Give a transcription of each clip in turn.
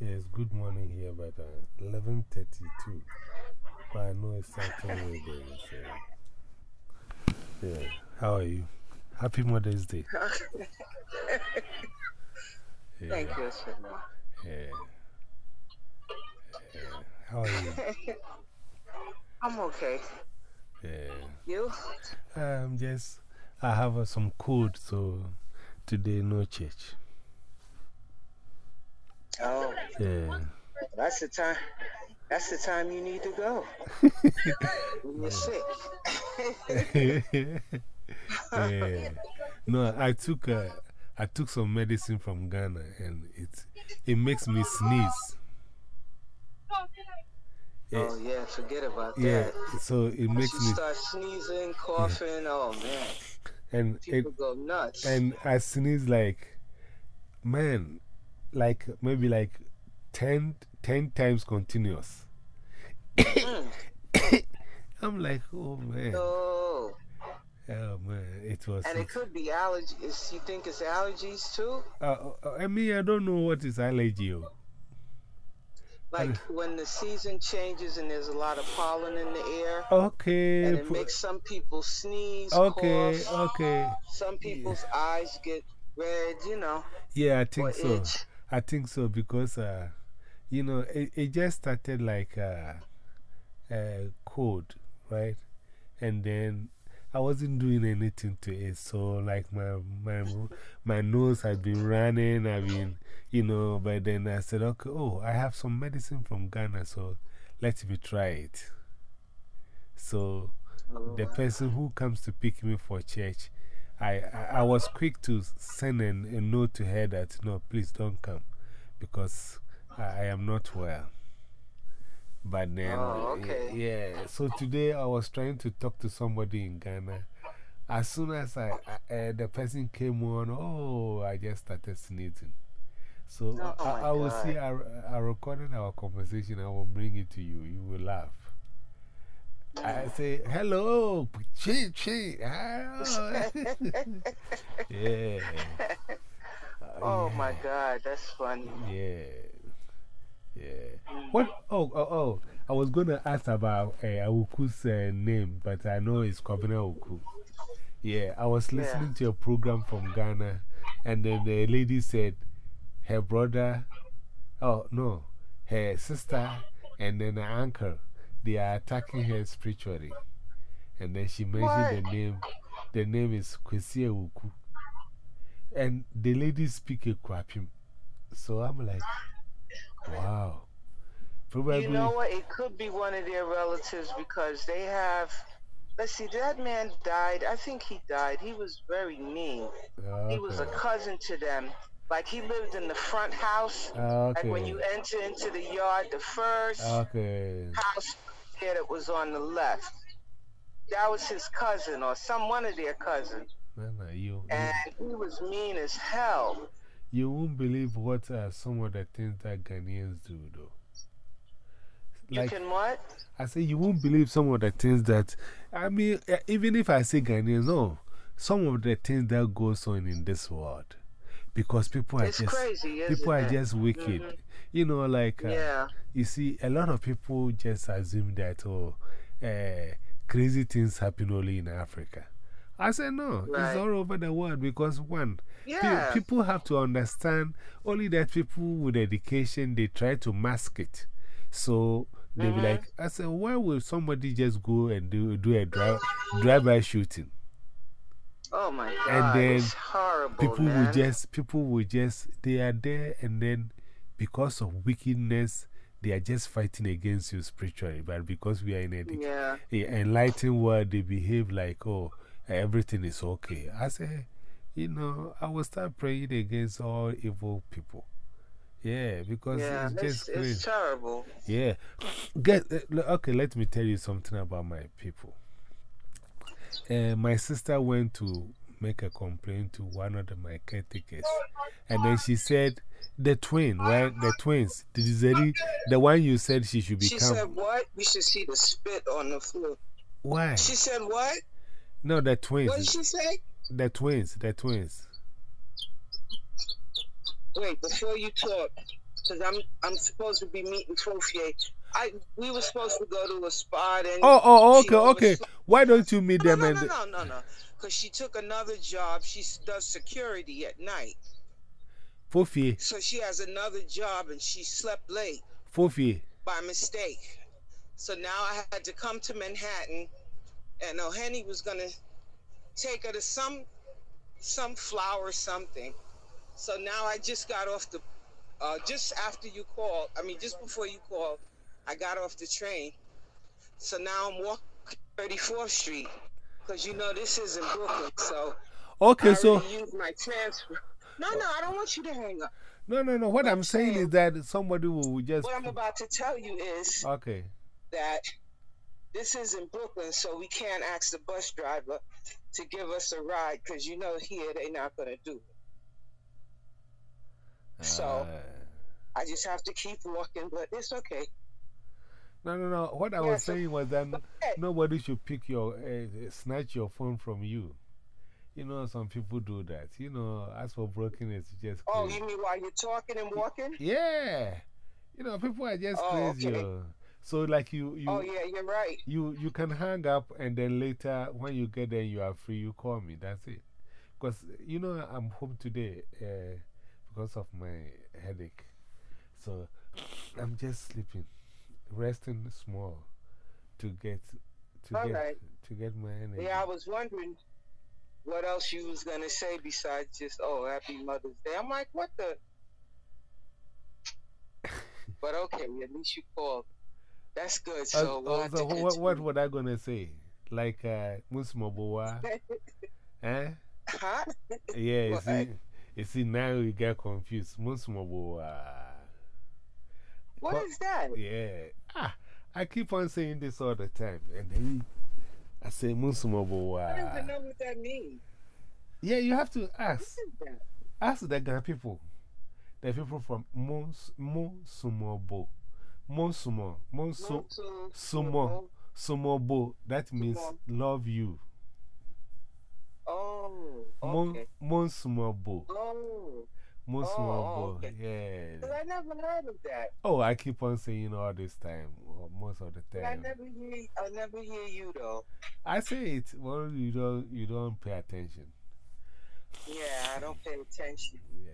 Yes, good morning here, but uh, 11.32. But I know it's afternoon there, so. Yeah. How are you? Happy Mother's Day. yeah. Thank you, sir. Yeah. yeah. How are you? I'm okay. Yeah. You? Um, just, I have uh, some cold, so today no church. Oh. Yeah. That's the time. That's the time you need to go. when you're sick. yeah. No, I took, uh, I took some medicine from Ghana and it, it makes me sneeze. Oh, yeah, forget about yeah, that. so it makes you me. start sneezing, coughing, oh man. And People it, go nuts. And I sneeze like, man, like maybe like 10, 10 times continuous. Mm. I'm like, oh man. Oh. Oh man, it was. And it could be allergies. You think it's allergies too? Uh, uh, I mean, I don't know what is allergy. Oh. Like when the season changes and there's a lot of pollen in the air. Okay. And it makes some people sneeze. Okay, cough. okay. Some people's yeah. eyes get red, you know. Yeah, I think so. Itch. I think so because, uh, you know, it, it just started like a, a cold, right? And then I wasn't doing anything to it. So, like, my, my, my nose had been running. I mean, you know, but then I said, okay, oh, I have some medicine from Ghana, so let me try it. So, the person who comes to pick me for church, I, I, I was quick to send an, a note to her that, no, please don't come because I, I am not well. But then, oh, okay. yeah, so today I was trying to talk to somebody in Ghana. As soon as I, I uh, the person came on, oh, I just started sneezing. So oh, I, I will see, I, I recorded our conversation, I will bring it to you. You will laugh. I say, hello, chi, chi. yeah. Oh yeah. my God, that's funny. Yeah. Yeah. What? Oh, oh, oh. I was going to ask about uh, Awuku's uh, name, but I know it's Kwabena Awuku. Yeah, I was listening to a program from Ghana, and then the lady said her brother, oh no, her sister, and then her uncle, they are attacking her spiritually. And then she mentioned the name, the name is Kwesi Awuku. And the lady speak a crapim. So I'm like, wow. Probably. You know what? It could be one of their relatives because they have. Let's see, that man died. I think he died. He was very mean. Okay. He was a cousin to them. Like he lived in the front house. Okay. Like when you enter into the yard, the first okay. house here that was on the left. That was his cousin or some one of their cousins. Man, you, and you, he was mean as hell. You won't believe what uh, some of the things that Ghanaians do, though. Like, you can what? I say you won't believe some of the things that, I mean, even if I say Ghanaians, no, some of the things that goes on in this world. Because people are it's just, crazy, people are it? just wicked. -hmm. You know, like, uh, yeah. you see, a lot of people just assume that, oh, uh, crazy things happen only in Africa. I said, no, right. it's all over the world because, one, yeah. pe people have to understand only that people with education, they try to mask it. So they -hmm. be like, I said, why will somebody just go and do, do a drive, drive-by shooting? Oh my God, and then it's horrible, people man. will just, people will just, they are there and then because of wickedness, they are just fighting against you spiritually. But because we are in an yeah. enlightened world, they behave like, oh, everything is okay. I say, you know, I will start praying against all evil people. Yeah, because yeah, it's just it's, terrible. Yeah. Get, okay, let me tell you something about my people. Uh, my sister went to make a complaint to one of the, my caretakers. And then she said, the twin, right? The twins. The, the, the one you said she should become. She said, what? We should see the spit on the floor. Why? She said, what? No, the twins. What did she say? The twins, the twins. wait, before you talk, because I'm I'm supposed to be meeting Fofier. I we were supposed to go to a spot and oh oh okay okay. Why don't you meet no, them? No and no no no no. Because she took another job. She does security at night. Fofier. So she has another job and she slept late. Fofier. By mistake. So now I had to come to Manhattan, and O'Henny was gonna take her to some some flower something. So now I just got off the uh, just after you called. I mean, just before you called, I got off the train. So now I'm walking 34th Street because you know this is in Brooklyn. So okay, I so use my transfer. No, no, I don't want you to hang up. No, no, no. What, I'm saying, saying is that somebody will just. What I'm about to tell you is. Okay. That this is in Brooklyn, so we can't ask the bus driver to give us a ride because you know here they're not going to do it. Uh, so I just have to keep walking, but it's okay. No, no, no. What I yeah, was so, saying was that okay. nobody should pick your, uh, snatch your phone from you. You know, some people do that. You know, as for brokenness, just. Oh, you mean while you're talking and walking? Yeah. You know, people are just oh, crazy. Okay. So, like you, you. Oh, yeah, you're right. You, you can hang up and then later, when you get there, you are free, you call me. That's it. Because, you know, I'm home today uh, because of my headache. So, I'm just sleeping, resting small to get, to get, right. to get my energy. Yeah, I was wondering what else you was gonna say besides just oh happy Mother's Day. I'm like, what the? but okay, at least you called. That's good. So, uh, we'll so what, what what I gonna say? Like uh, Musmoboa, eh? Huh? Yeah, you see, you see now you get confused. Musmoboa. What is that? Yeah. Ah, I keep on saying this all the time, and then I say Musmoboa. I don't even know what that means. Yeah, you have to ask. Ask the Ghana people. The people from Monsumobo. Monsumo. Monsumo. Sumobo. That means love you. Oh. Okay. Monsumobo. Oh. Monsumobo. Oh, okay. Yeah. I never heard of that. Oh, I keep on saying all this time, most of the time. I never hear, I never hear you though. I say it, well, you don't, you don't pay attention. Yeah, I don't pay attention. Yeah.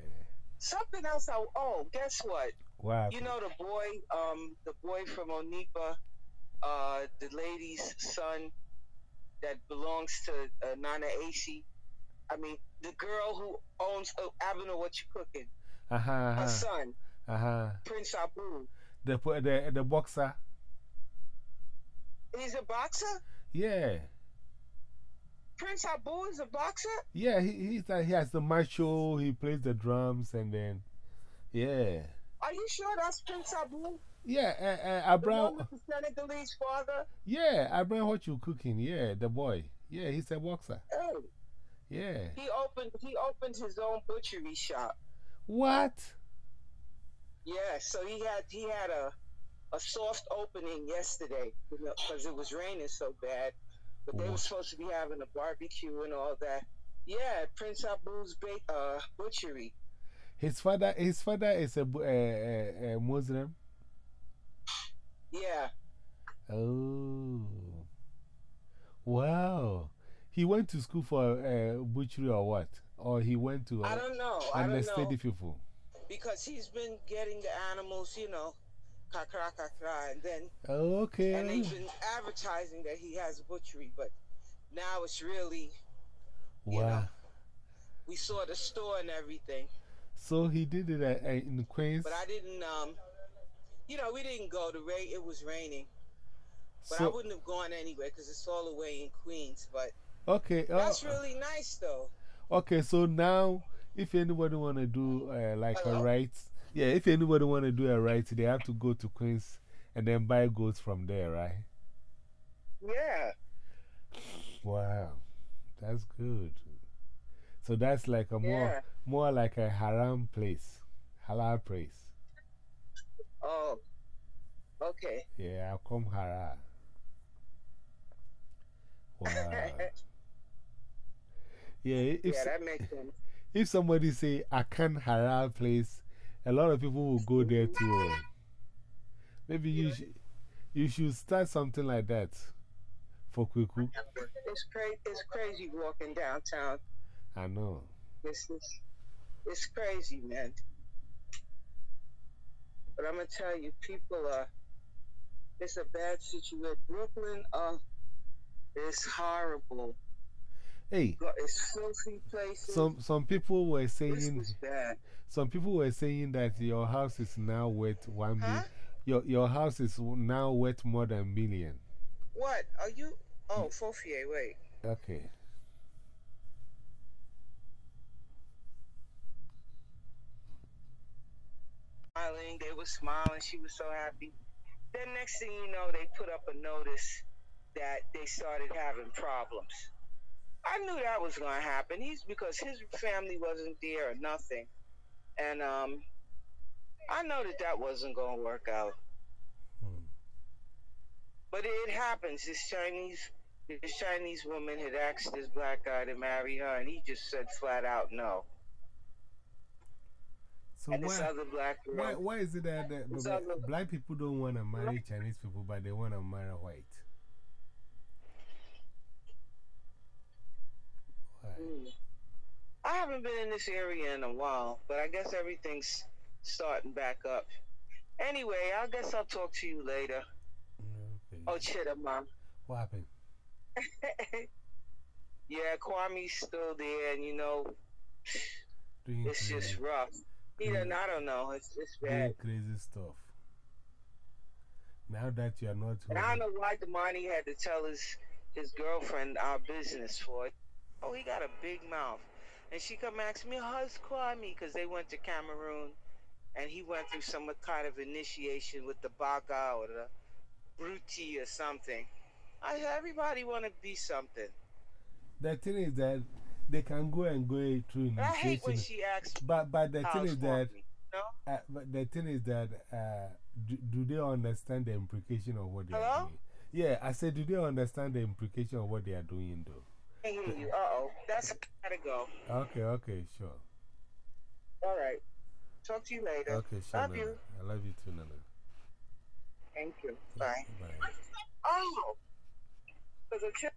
Something else. I, oh, guess what? Wow. You know the boy, um, the boy from Onipa, uh, the lady's son that belongs to uh, Nana AC. I mean, the girl who owns uh, Avenue What You Cooking. Uh -huh, uh -huh. Her son. Uh huh. Prince Abu. The, the, the boxer. He's a boxer? Yeah. Prince Abu is a boxer? Yeah, he, he's, uh, he has the macho, he plays the drums, and then, yeah. Are you sure that's Prince Abu? Yeah, uh, uh, Abraham. The, the Senegalese father? Yeah, Abraham, what you cooking? Yeah, the boy. Yeah, he's a boxer. Oh. Yeah. He opened, he opened his own butchery shop. What? Yeah, so he had, he had a, a soft opening yesterday because it was raining so bad. But they were supposed to be having a barbecue and all that. Yeah, Prince Abu's uh, butchery. His father, his father is a, a, a Muslim? Yeah. Oh. Wow. He went to school for uh, butchery or what? Or he went to uh, I don't know. understudy people? Because he's been getting the animals, you know, kakra kakra, and then. okay. And they've been advertising that he has butchery, but now it's really. Wow. Know, we saw the store and everything. So he did it at, at, in Queens? But I didn't, um, you know, we didn't go. The rain, it was raining. But so, I wouldn't have gone anywhere because it's all the way in Queens. But okay, that's uh, really nice, though. Okay, so now if anybody want to do uh, like Hello? a right, yeah, if anybody want to do a right, they have to go to Queens and then buy goods from there, right? Yeah. Wow, that's good. So that's like a more, more like a haram place, halal place. Oh, okay. Yeah, I'll come haram. Wow. yeah, if, yeah, that makes sense. if somebody say, I can't Hara place, a lot of people will go there too. Maybe you, sh you should start something like that for Kweku. It's, cra it's crazy walking downtown. I know. It's, it's, it's crazy, man. But I'm going to tell you, people are, it's a bad situation. Brooklyn uh, is horrible. Hey, it's filthy places. some, some people were saying, some people were saying that your house is now worth one Huh? Your, your house is now worth more than a million. What? Are you? Oh, Fofier, wait. Okay. smiling. They were smiling. She was so happy. Then next thing you know, they put up a notice that they started having problems. I knew that was going to happen. He's because his family wasn't there or nothing, and um, I know that that wasn't going to work out. Hmm. But it happens. This Chinese, this Chinese woman had asked this black guy to marry her, and he just said flat out no. So And why, black why, why is it that, that This the other- black people don't want to marry Chinese people, but they want to marry white? I haven't been in this area in a while, but I guess everything's starting back up. Anyway, I guess I'll talk to you later. Okay. Oh, Chitta, mom. What happened? yeah, Kwame's still there, and you know, Doing it's crazy, just rough. He done, I don't know. It's, it's doing bad. crazy stuff. Now that you are not I don't know why Damani had to tell his his girlfriend our business for it. Oh, he got a big mouth. And she come ask me, how's Kwame? Because they went to Cameroon and he went through some kind of initiation with the Baga or the Bruti or something. I everybody want to be something. the thing is that they can go and go through And I hate when she asks, But, but the thing is that? No? uh, but the thing is that, uh, do, do they understand the implication of what they are doing? Yeah, I said, do they understand the implication of what they are doing though? I hear you. Uh oh. That's gotta go. Okay, okay, sure. All right. Talk to you later. Okay, sure. Love Nana. you. I love you too, Nana. Thank you. Bye. Bye. Oh. Because a chick